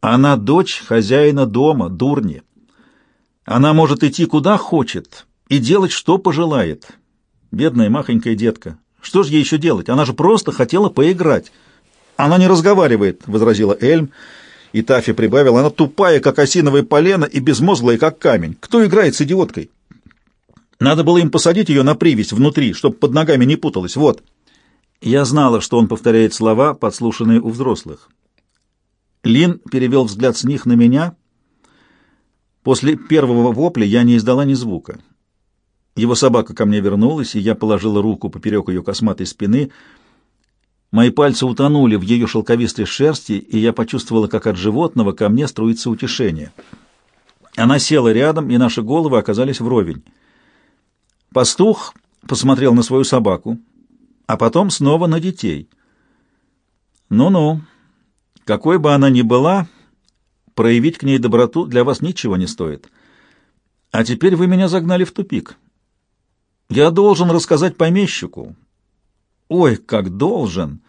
Она дочь хозяина дома, дурни. Она может идти куда хочет и делать, что пожелает. Бедная махонькая детка. Что же ей еще делать? Она же просто хотела поиграть. Она не разговаривает, — возразила Эльм, и Тафи прибавила. Она тупая, как осиновое полено, и безмозглая, как камень. Кто играет с идиоткой? Надо было им посадить ее на привязь внутри, чтобы под ногами не путалась. Вот. Я знала, что он повторяет слова, подслушанные у взрослых. Лин перевел взгляд с них на меня. После первого вопля я не издала ни звука. Его собака ко мне вернулась, и я положила руку поперек ее косматой спины. Мои пальцы утонули в ее шелковистой шерсти, и я почувствовала, как от животного ко мне струится утешение. Она села рядом, и наши головы оказались вровень. Пастух посмотрел на свою собаку, а потом снова на детей. «Ну-ну, какой бы она ни была, проявить к ней доброту для вас ничего не стоит. А теперь вы меня загнали в тупик. Я должен рассказать помещику. Ой, как должен!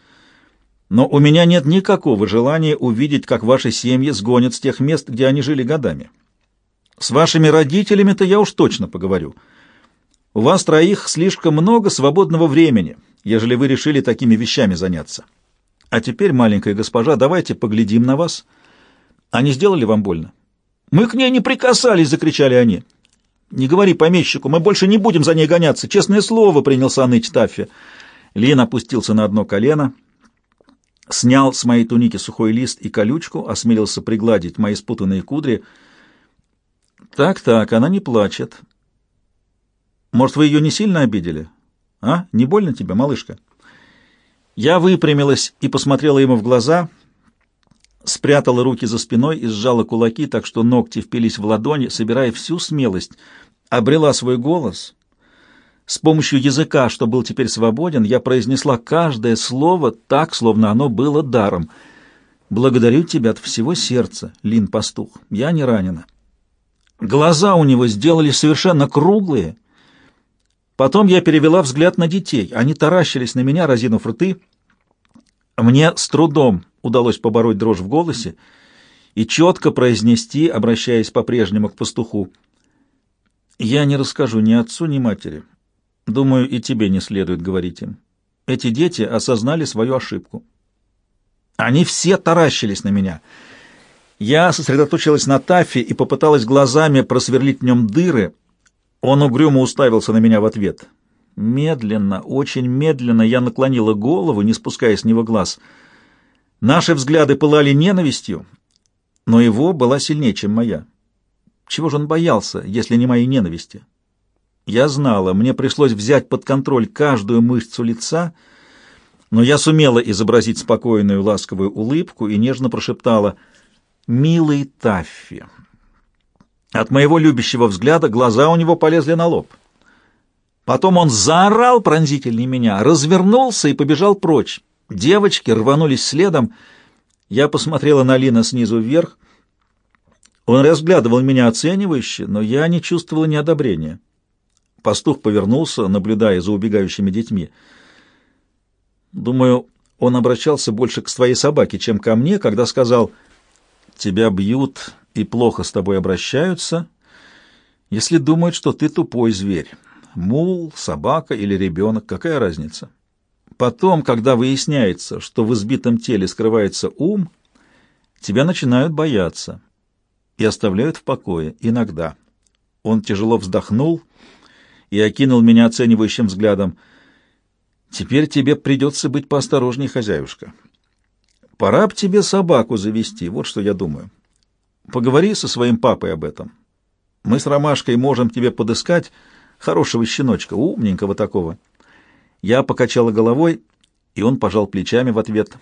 Но у меня нет никакого желания увидеть, как ваши семьи сгонят с тех мест, где они жили годами. С вашими родителями-то я уж точно поговорю. У вас троих слишком много свободного времени, ежели вы решили такими вещами заняться. А теперь, маленькая госпожа, давайте поглядим на вас. Они сделали вам больно? Мы к ней не прикасались, закричали они. «Не говори помещику, мы больше не будем за ней гоняться. Честное слово!» — принялся ныть Таффи. Лин опустился на одно колено, снял с моей туники сухой лист и колючку, осмелился пригладить мои спутанные кудри. «Так-так, она не плачет. Может, вы ее не сильно обидели? А? Не больно тебе, малышка?» Я выпрямилась и посмотрела ему в глаза — спрятала руки за спиной и сжала кулаки, так что ногти впились в ладони, собирая всю смелость, обрела свой голос. С помощью языка, что был теперь свободен, я произнесла каждое слово так, словно оно было даром. «Благодарю тебя от всего сердца, Лин Пастух. Я не ранена». Глаза у него сделали совершенно круглые. Потом я перевела взгляд на детей. Они таращились на меня, разинув рты. Мне с трудом удалось побороть дрожь в голосе и четко произнести, обращаясь по-прежнему к пастуху, «Я не расскажу ни отцу, ни матери. Думаю, и тебе не следует говорить им. Эти дети осознали свою ошибку». Они все таращились на меня. Я сосредоточилась на Таффе и попыталась глазами просверлить в нем дыры. Он угрюмо уставился на меня в ответ. Медленно, очень медленно я наклонила голову, не спуская с него глаз — Наши взгляды пылали ненавистью, но его была сильнее, чем моя. Чего же он боялся, если не моей ненависти? Я знала, мне пришлось взять под контроль каждую мышцу лица, но я сумела изобразить спокойную ласковую улыбку и нежно прошептала «Милый Таффи». От моего любящего взгляда глаза у него полезли на лоб. Потом он заорал пронзительней меня, развернулся и побежал прочь. Девочки рванулись следом. Я посмотрела на Лина снизу вверх. Он разглядывал меня оценивающе, но я не чувствовала неодобрения. Пастух повернулся, наблюдая за убегающими детьми. Думаю, он обращался больше к своей собаке, чем ко мне, когда сказал «Тебя бьют и плохо с тобой обращаются, если думают, что ты тупой зверь. Мул, собака или ребенок, какая разница?» Потом, когда выясняется, что в избитом теле скрывается ум, тебя начинают бояться и оставляют в покое иногда. Он тяжело вздохнул и окинул меня оценивающим взглядом. «Теперь тебе придется быть поосторожней, хозяюшка. Пора б тебе собаку завести, вот что я думаю. Поговори со своим папой об этом. Мы с Ромашкой можем тебе подыскать хорошего щеночка, умненького такого». Я покачала головой, и он пожал плечами в ответ.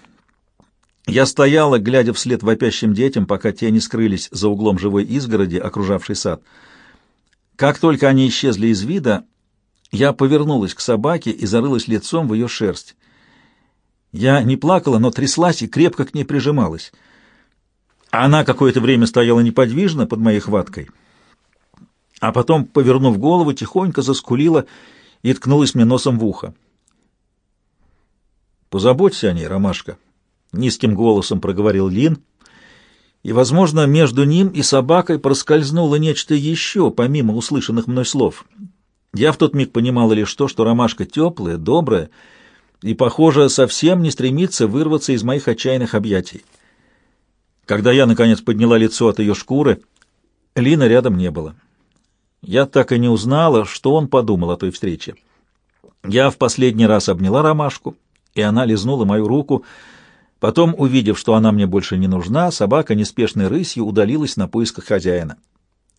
Я стояла, глядя вслед вопящим детям, пока те не скрылись за углом живой изгороди, окружавшей сад. Как только они исчезли из вида, я повернулась к собаке и зарылась лицом в ее шерсть. Я не плакала, но тряслась и крепко к ней прижималась. Она какое-то время стояла неподвижно под моей хваткой, а потом, повернув голову, тихонько заскулила и ткнулась мне носом в ухо. Позаботься о ней, Ромашка, — низким голосом проговорил Лин, И, возможно, между ним и собакой проскользнуло нечто еще, помимо услышанных мной слов. Я в тот миг понимала лишь то, что ромашка теплая, добрая и, похоже, совсем не стремится вырваться из моих отчаянных объятий. Когда я, наконец, подняла лицо от ее шкуры, Лина рядом не было. Я так и не узнала, что он подумал о той встрече. Я в последний раз обняла ромашку, и она лизнула мою руку. Потом, увидев, что она мне больше не нужна, собака неспешной рысью удалилась на поисках хозяина.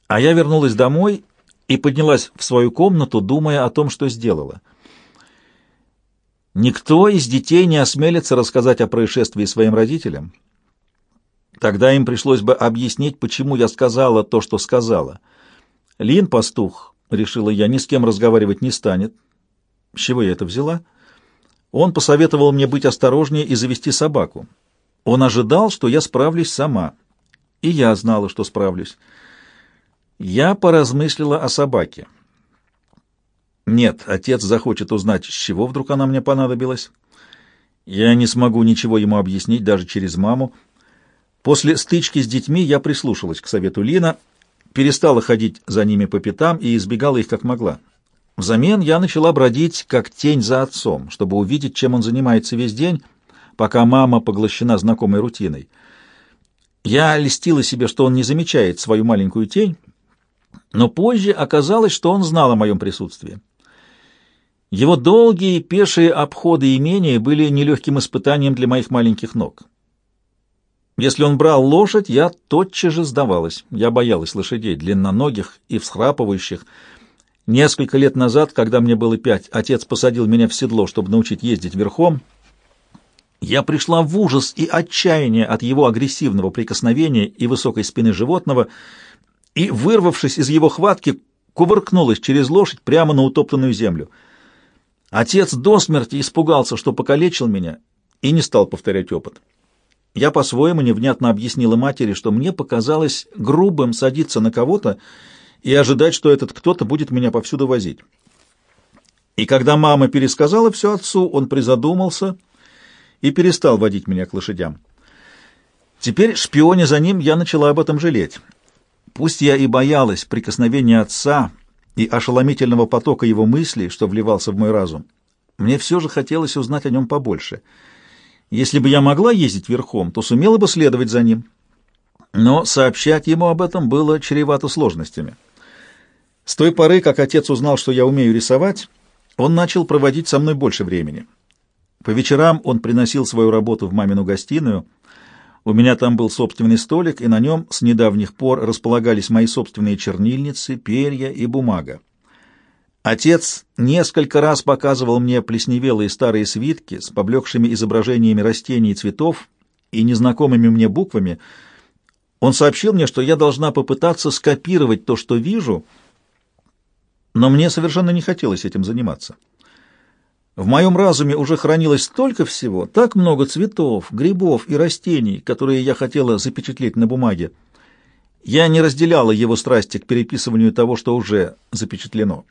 А я вернулась домой и поднялась в свою комнату, думая о том, что сделала. Никто из детей не осмелится рассказать о происшествии своим родителям. Тогда им пришлось бы объяснить, почему я сказала то, что сказала. Лин, пастух, решила я, ни с кем разговаривать не станет. С чего я это взяла? Он посоветовал мне быть осторожнее и завести собаку. Он ожидал, что я справлюсь сама. И я знала, что справлюсь. Я поразмыслила о собаке. Нет, отец захочет узнать, с чего вдруг она мне понадобилась. Я не смогу ничего ему объяснить, даже через маму. После стычки с детьми я прислушалась к совету Лина, перестала ходить за ними по пятам и избегала их как могла. Взамен я начала бродить, как тень за отцом, чтобы увидеть, чем он занимается весь день, пока мама поглощена знакомой рутиной. Я льстила себе, что он не замечает свою маленькую тень, но позже оказалось, что он знал о моем присутствии. Его долгие пешие обходы имения были нелегким испытанием для моих маленьких ног. Если он брал лошадь, я тотчас же сдавалась. Я боялась лошадей, длинноногих и всхрапывающих. Несколько лет назад, когда мне было пять, отец посадил меня в седло, чтобы научить ездить верхом. Я пришла в ужас и отчаяние от его агрессивного прикосновения и высокой спины животного, и, вырвавшись из его хватки, кувыркнулась через лошадь прямо на утоптанную землю. Отец до смерти испугался, что покалечил меня, и не стал повторять опыт. Я по-своему невнятно объяснила матери, что мне показалось грубым садиться на кого-то и ожидать, что этот кто-то будет меня повсюду возить. И когда мама пересказала все отцу, он призадумался и перестал водить меня к лошадям. Теперь, шпионе за ним, я начала об этом жалеть. Пусть я и боялась прикосновения отца и ошеломительного потока его мыслей, что вливался в мой разум, мне все же хотелось узнать о нем побольше — если бы я могла ездить верхом, то сумела бы следовать за ним. Но сообщать ему об этом было чревато сложностями. С той поры, как отец узнал, что я умею рисовать, он начал проводить со мной больше времени. По вечерам он приносил свою работу в мамину гостиную. У меня там был собственный столик, и на нем с недавних пор располагались мои собственные чернильницы, перья и бумага. Отец несколько раз показывал мне плесневелые старые свитки с поблекшими изображениями растений и цветов и незнакомыми мне буквами. Он сообщил мне, что я должна попытаться скопировать то, что вижу, но мне совершенно не хотелось этим заниматься. В моем разуме уже хранилось столько всего, так много цветов, грибов и растений, которые я хотела запечатлеть на бумаге. Я не разделяла его страсти к переписыванию того, что уже запечатлено.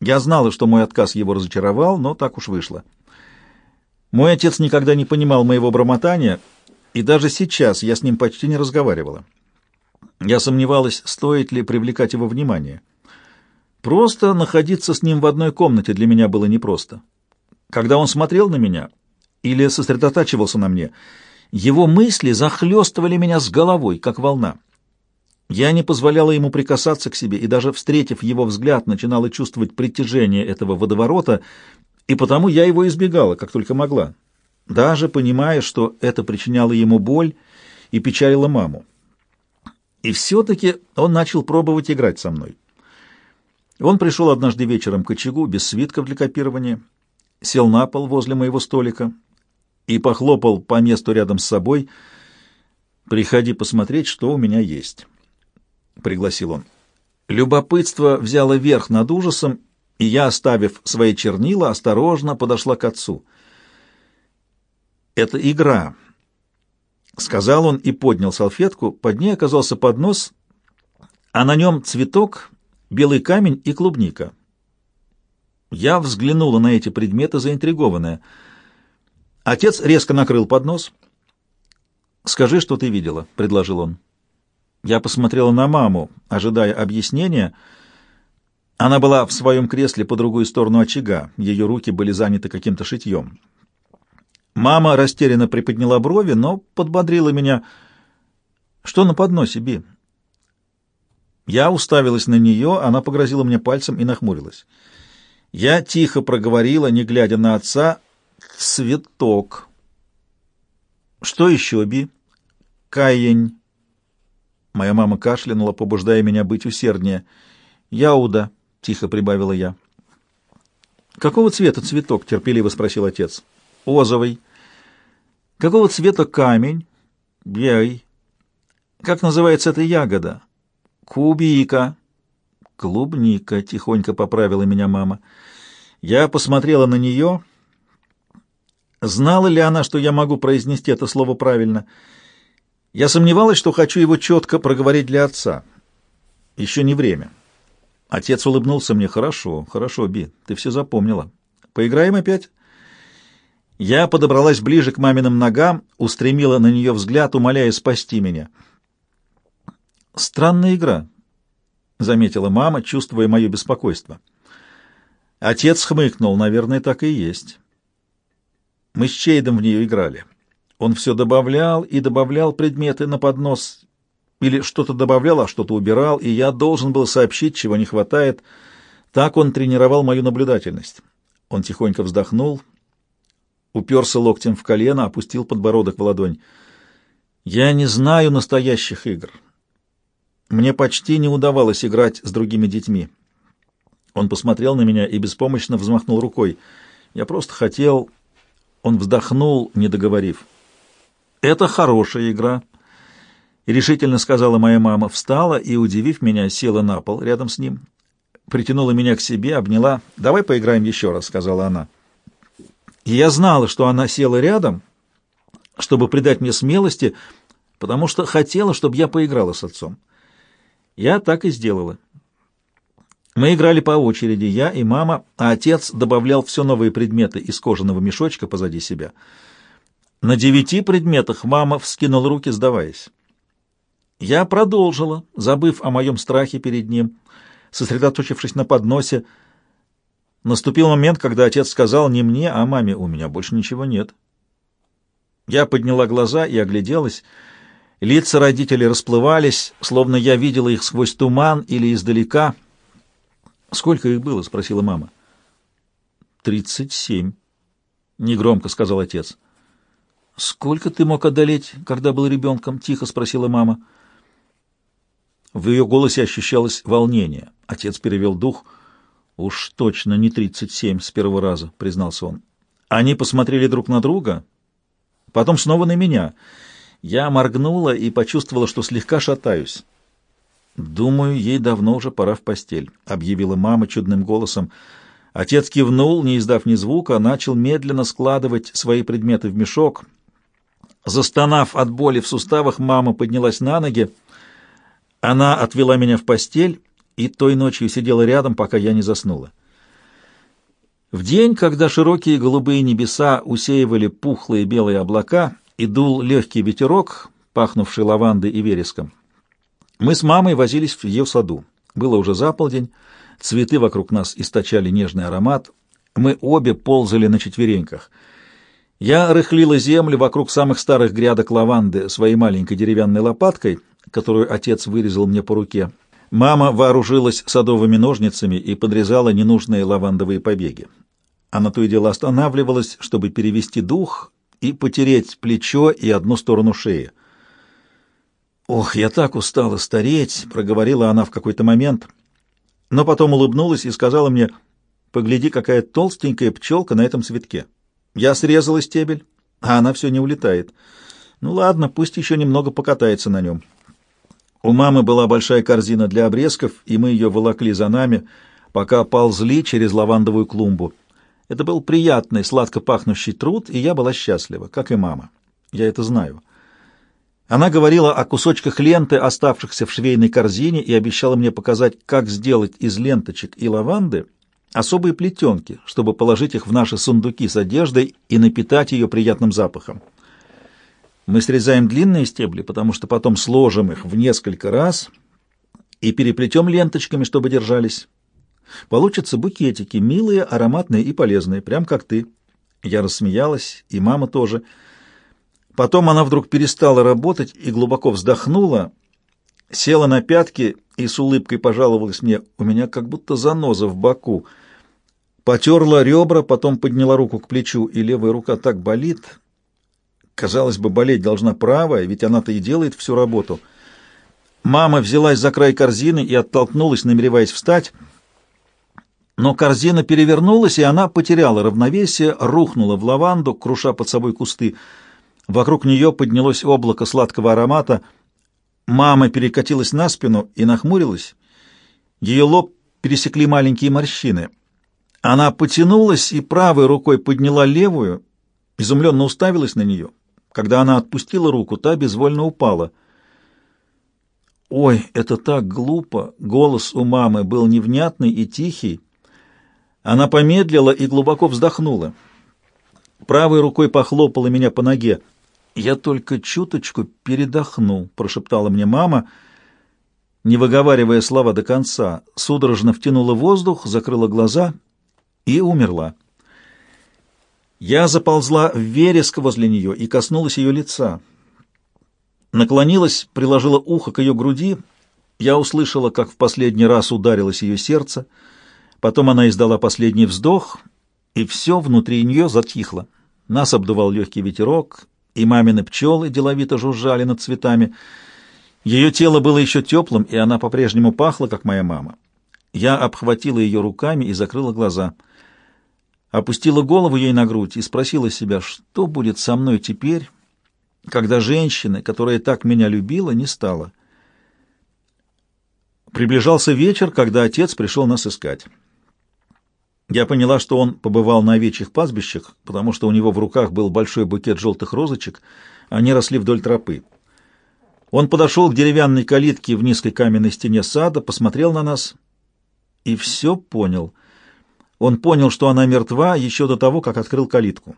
Я знала, что мой отказ его разочаровал, но так уж вышло. Мой отец никогда не понимал моего бормотания, и даже сейчас я с ним почти не разговаривала. Я сомневалась, стоит ли привлекать его внимание. Просто находиться с ним в одной комнате для меня было непросто. Когда он смотрел на меня или сосредотачивался на мне, его мысли захлестывали меня с головой, как волна. Я не позволяла ему прикасаться к себе, и даже встретив его взгляд, начинала чувствовать притяжение этого водоворота, и потому я его избегала, как только могла, даже понимая, что это причиняло ему боль и печалило маму. И все-таки он начал пробовать играть со мной. Он пришел однажды вечером к очагу без свитков для копирования, сел на пол возле моего столика и похлопал по месту рядом с собой «Приходи посмотреть, что у меня есть». — пригласил он. Любопытство взяло верх над ужасом, и я, оставив свои чернила, осторожно подошла к отцу. «Это игра», — сказал он и поднял салфетку. Под ней оказался поднос, а на нем цветок, белый камень и клубника. Я взглянула на эти предметы, заинтригованная. Отец резко накрыл поднос. «Скажи, что ты видела», — предложил он. Я посмотрела на маму, ожидая объяснения. Она была в своем кресле по другую сторону очага, ее руки были заняты каким-то шитьем. Мама растерянно приподняла брови, но подбодрила меня. «Что на подносе, Би?» Я уставилась на нее, она погрозила мне пальцем и нахмурилась. Я тихо проговорила, не глядя на отца, «Цветок». «Что еще, Би?» «Каянь». Моя мама кашлянула, побуждая меня быть усерднее. «Яуда», — тихо прибавила я. «Какого цвета цветок?» — терпеливо спросил отец. «Озовый». «Какого цвета камень?» «Белый». «Как называется эта ягода?» «Кубика». «Клубника», — тихонько поправила меня мама. Я посмотрела на нее. Знала ли она, что я могу произнести это слово правильно? Я сомневалась, что хочу его четко проговорить для отца. Еще не время. Отец улыбнулся мне. «Хорошо, хорошо, Би, ты все запомнила. Поиграем опять?» Я подобралась ближе к маминым ногам, устремила на нее взгляд, умоляя спасти меня. «Странная игра», — заметила мама, чувствуя мое беспокойство. Отец хмыкнул, наверное, так и есть. Мы с Чейдом в нее играли. Он все добавлял и добавлял предметы на поднос, или что-то добавлял, а что-то убирал, и я должен был сообщить, чего не хватает. Так он тренировал мою наблюдательность. Он тихонько вздохнул, уперся локтем в колено, опустил подбородок в ладонь. «Я не знаю настоящих игр. Мне почти не удавалось играть с другими детьми. Он посмотрел на меня и беспомощно взмахнул рукой. Я просто хотел... Он вздохнул, не договорив. «Это хорошая игра», — решительно сказала моя мама. Встала и, удивив меня, села на пол рядом с ним. Притянула меня к себе, обняла. «Давай поиграем еще раз», — сказала она. И я знала, что она села рядом, чтобы придать мне смелости, потому что хотела, чтобы я поиграла с отцом. Я так и сделала. Мы играли по очереди, я и мама, а отец добавлял все новые предметы из кожаного мешочка позади себя. На девяти предметах мама вскинула руки, сдаваясь. Я продолжила, забыв о моем страхе перед ним, сосредоточившись на подносе. Наступил момент, когда отец сказал не мне, а маме, у меня больше ничего нет. Я подняла глаза и огляделась — Лица родителей расплывались, словно я видела их сквозь туман или издалека. «Сколько их было?» — спросила мама. «Тридцать семь», — негромко сказал отец. «Сколько ты мог одолеть, когда был ребенком?» — тихо спросила мама. В ее голосе ощущалось волнение. Отец перевел дух. «Уж точно не тридцать семь с первого раза», — признался он. Они посмотрели друг на друга, потом снова на меня — я моргнула и почувствовала, что слегка шатаюсь. «Думаю, ей давно уже пора в постель», — объявила мама чудным голосом. Отец кивнул, не издав ни звука, начал медленно складывать свои предметы в мешок. Застонав от боли в суставах, мама поднялась на ноги. Она отвела меня в постель и той ночью сидела рядом, пока я не заснула. В день, когда широкие голубые небеса усеивали пухлые белые облака, и дул легкий ветерок, пахнувший лавандой и вереском. Мы с мамой возились в ее саду. Было уже заполдень, цветы вокруг нас источали нежный аромат. Мы обе ползали на четвереньках. Я рыхлила землю вокруг самых старых грядок лаванды своей маленькой деревянной лопаткой, которую отец вырезал мне по руке. Мама вооружилась садовыми ножницами и подрезала ненужные лавандовые побеги. Она то и дело останавливалась, чтобы перевести дух и потереть плечо и одну сторону шеи. «Ох, я так устала стареть!» — проговорила она в какой-то момент, но потом улыбнулась и сказала мне, «Погляди, какая толстенькая пчелка на этом цветке. Я срезала стебель, а она все не улетает. Ну ладно, пусть еще немного покатается на нем». У мамы была большая корзина для обрезков, и мы ее волокли за нами, пока ползли через лавандовую клумбу. Это был приятный, сладко пахнущий труд, и я была счастлива, как и мама. Я это знаю. Она говорила о кусочках ленты, оставшихся в швейной корзине, и обещала мне показать, как сделать из ленточек и лаванды особые плетенки, чтобы положить их в наши сундуки с одеждой и напитать ее приятным запахом. Мы срезаем длинные стебли, потому что потом сложим их в несколько раз и переплетем ленточками, чтобы держались. Получатся букетики, милые, ароматные и полезные, прям как ты. Я рассмеялась, и мама тоже. Потом она вдруг перестала работать и глубоко вздохнула, села на пятки и с улыбкой пожаловалась мне, у меня как будто заноза в боку. Потерла ребра, потом подняла руку к плечу, и левая рука так болит. Казалось бы, болеть должна правая, ведь она-то и делает всю работу. Мама взялась за край корзины и оттолкнулась, намереваясь встать. Но корзина перевернулась, и она потеряла равновесие, рухнула в лаванду, круша под собой кусты. Вокруг нее поднялось облако сладкого аромата. Мама перекатилась на спину и нахмурилась. Ее лоб пересекли маленькие морщины. Она потянулась и правой рукой подняла левую, изумленно уставилась на нее. Когда она отпустила руку, та безвольно упала. «Ой, это так глупо!» Голос у мамы был невнятный и тихий. Она помедлила и глубоко вздохнула. Правой рукой похлопала меня по ноге. «Я только чуточку передохну», — прошептала мне мама, не выговаривая слова до конца, судорожно втянула воздух, закрыла глаза и умерла. Я заползла в вереск возле нее и коснулась ее лица. Наклонилась, приложила ухо к ее груди. Я услышала, как в последний раз ударилось ее сердце. Потом она издала последний вздох, и все внутри нее затихло. Нас обдувал легкий ветерок, и мамины пчелы деловито жужжали над цветами. Ее тело было еще теплым, и она по-прежнему пахла, как моя мама. Я обхватила ее руками и закрыла глаза — опустила голову ей на грудь и спросила себя, что будет со мной теперь, когда женщины, которая так меня любила, не стала. Приближался вечер, когда отец пришел нас искать. Я поняла, что он побывал на овечьих пастбищах, потому что у него в руках был большой букет желтых розочек, они росли вдоль тропы. Он подошел к деревянной калитке в низкой каменной стене сада, посмотрел на нас и все понял — он понял, что она мертва еще до того, как открыл калитку.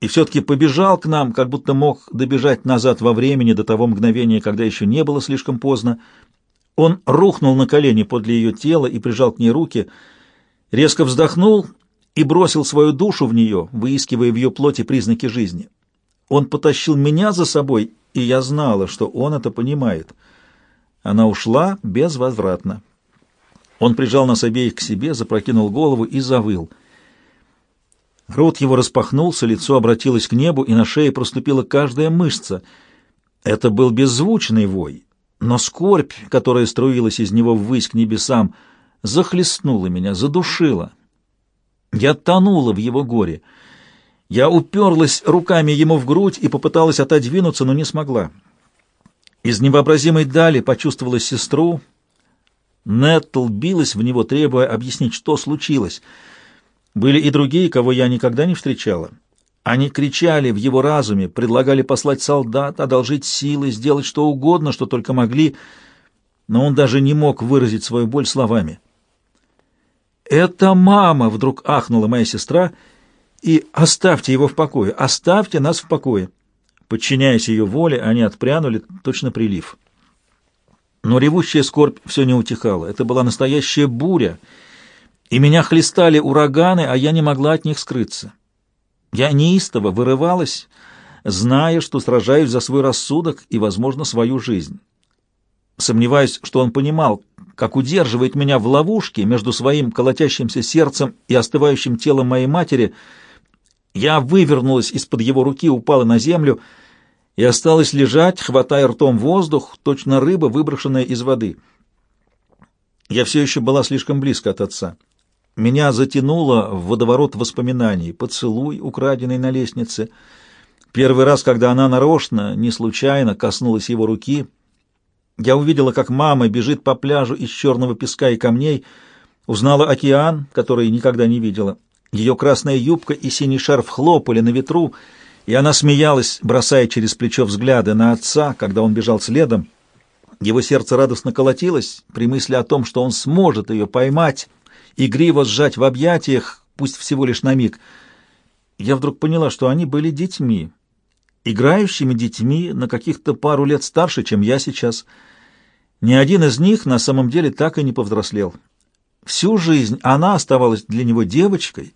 И все-таки побежал к нам, как будто мог добежать назад во времени до того мгновения, когда еще не было слишком поздно. Он рухнул на колени подле ее тела и прижал к ней руки, резко вздохнул и бросил свою душу в нее, выискивая в ее плоти признаки жизни. Он потащил меня за собой, и я знала, что он это понимает. Она ушла безвозвратно. Он прижал нас обеих к себе, запрокинул голову и завыл. Рот его распахнулся, лицо обратилось к небу, и на шее проступила каждая мышца. Это был беззвучный вой, но скорбь, которая струилась из него ввысь к небесам, захлестнула меня, задушила. Я тонула в его горе. Я уперлась руками ему в грудь и попыталась отодвинуться, но не смогла. Из невообразимой дали почувствовала сестру, Неттл билась в него, требуя объяснить, что случилось. Были и другие, кого я никогда не встречала. Они кричали в его разуме, предлагали послать солдат, одолжить силы, сделать что угодно, что только могли, но он даже не мог выразить свою боль словами. «Это мама!» — вдруг ахнула моя сестра. «И оставьте его в покое! Оставьте нас в покое!» Подчиняясь ее воле, они отпрянули, точно прилив. Но ревущая скорбь все не утихала. Это была настоящая буря, и меня хлестали ураганы, а я не могла от них скрыться. Я неистово вырывалась, зная, что сражаюсь за свой рассудок и, возможно, свою жизнь. Сомневаюсь, что он понимал, как удерживает меня в ловушке между своим колотящимся сердцем и остывающим телом моей матери, я вывернулась из-под его руки, упала на землю — и осталась лежать, хватая ртом воздух, точно рыба, выброшенная из воды. Я все еще была слишком близко от отца. Меня затянуло в водоворот воспоминаний, поцелуй, украденный на лестнице. Первый раз, когда она нарочно, не случайно, коснулась его руки, я увидела, как мама бежит по пляжу из черного песка и камней, узнала океан, который никогда не видела. Ее красная юбка и синий шарф хлопали на ветру, и она смеялась, бросая через плечо взгляды на отца, когда он бежал следом. Его сердце радостно колотилось при мысли о том, что он сможет ее поймать, игриво сжать в объятиях, пусть всего лишь на миг. Я вдруг поняла, что они были детьми, играющими детьми на каких-то пару лет старше, чем я сейчас. Ни один из них на самом деле так и не повзрослел. Всю жизнь она оставалась для него девочкой,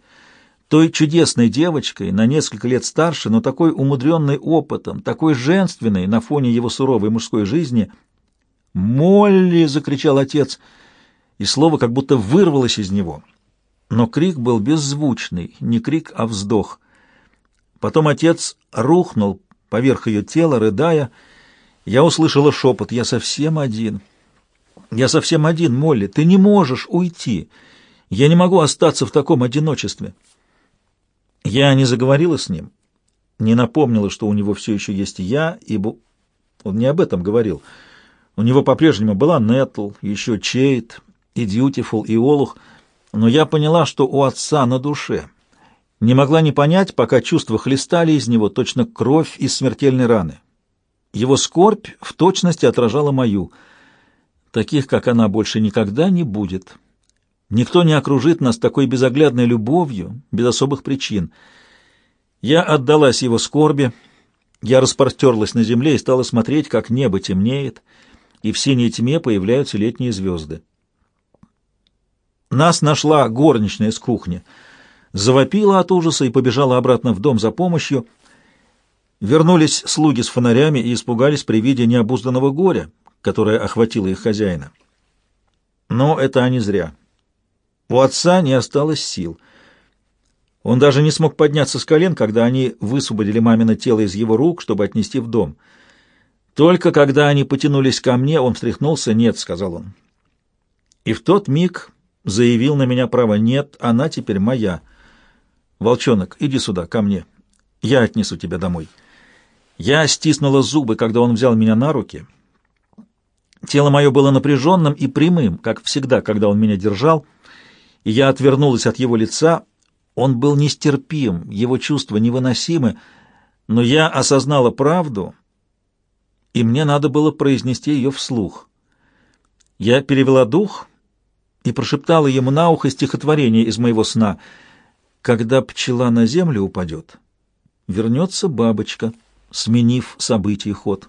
той чудесной девочкой, на несколько лет старше, но такой умудренной опытом, такой женственной на фоне его суровой мужской жизни. «Молли!» — закричал отец, и слово как будто вырвалось из него. Но крик был беззвучный, не крик, а вздох. Потом отец рухнул поверх ее тела, рыдая. Я услышала шепот «Я совсем один». «Я совсем один, Молли, ты не можешь уйти. Я не могу остаться в таком одиночестве». Я не заговорила с ним, не напомнила, что у него все еще есть я, ибо он не об этом говорил. У него по-прежнему была Нетл, еще Чейт, и Дьютифул, и Олух, но я поняла, что у отца на душе. Не могла не понять, пока чувства хлестали из него точно кровь из смертельной раны. Его скорбь в точности отражала мою. Таких, как она, больше никогда не будет». Никто не окружит нас такой безоглядной любовью, без особых причин. Я отдалась его скорби, я распростерлась на земле и стала смотреть, как небо темнеет, и в синей тьме появляются летние звезды. Нас нашла горничная с кухни, завопила от ужаса и побежала обратно в дом за помощью. Вернулись слуги с фонарями и испугались при виде необузданного горя, которое охватило их хозяина. Но это они зря. У отца не осталось сил. Он даже не смог подняться с колен, когда они высвободили мамино тело из его рук, чтобы отнести в дом. Только когда они потянулись ко мне, он встряхнулся. «Нет», — сказал он. И в тот миг заявил на меня право «нет, она теперь моя». «Волчонок, иди сюда, ко мне. Я отнесу тебя домой». Я стиснула зубы, когда он взял меня на руки. Тело мое было напряженным и прямым, как всегда, когда он меня держал — и я отвернулась от его лица. Он был нестерпим, его чувства невыносимы, но я осознала правду, и мне надо было произнести ее вслух. Я перевела дух и прошептала ему на ухо стихотворение из моего сна. «Когда пчела на землю упадет, вернется бабочка, сменив событий ход».